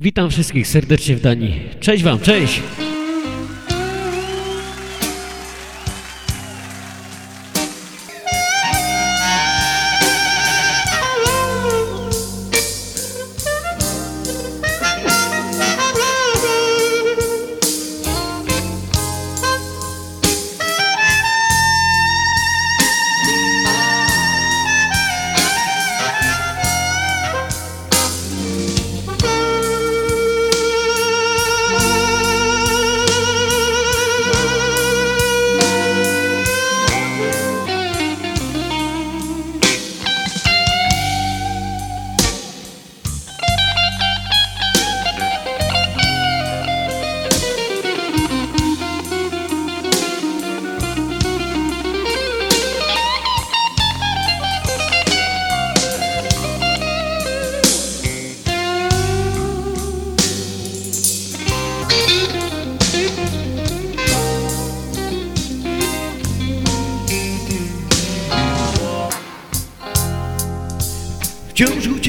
Witam wszystkich serdecznie w Danii. Cześć wam, cześć!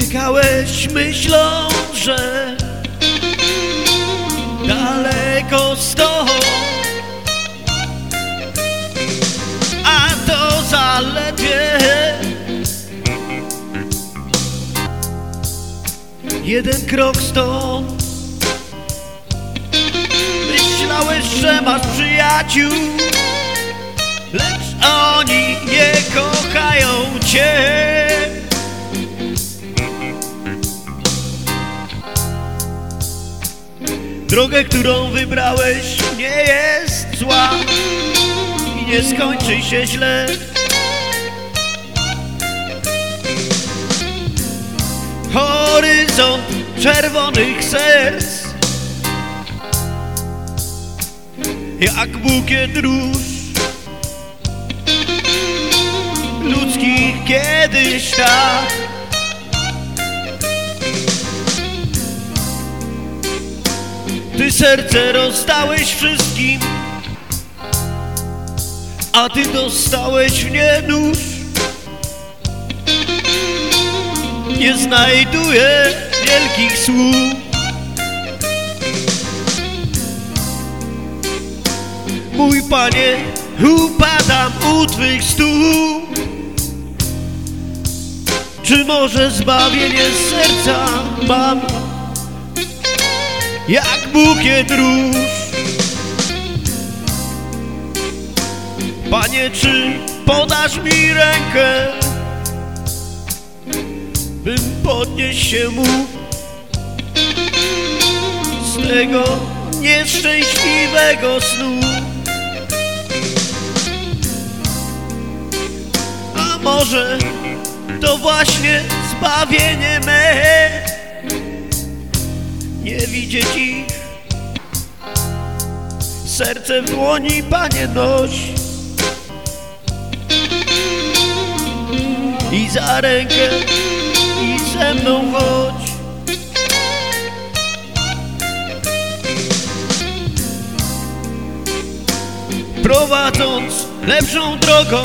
Uciekałeś myślą, że daleko stąd. A to zaledwie Jeden krok stąd. Myślałeś, że masz przyjaciół Lecz oni nie kochają Drogę, którą wybrałeś nie jest zła. I nie skończy się źle. Horyzont czerwonych serc. Jak bukiet róż. Ludzkich kiedyś tak serce rozdałeś wszystkim A ty dostałeś w nie nóż Nie znajduję wielkich słów. Mój panie, upadam u twych stóp. Czy może zbawienie serca mam jak bukiet róż Panie, czy podasz mi rękę Bym podnieść się mógł Z tego nieszczęśliwego snu. A może to właśnie zbawienie me nie widzieć ich Serce w dłoni, Panie, noś. I za rękę, i ze mną chodź. Prowadząc lepszą drogą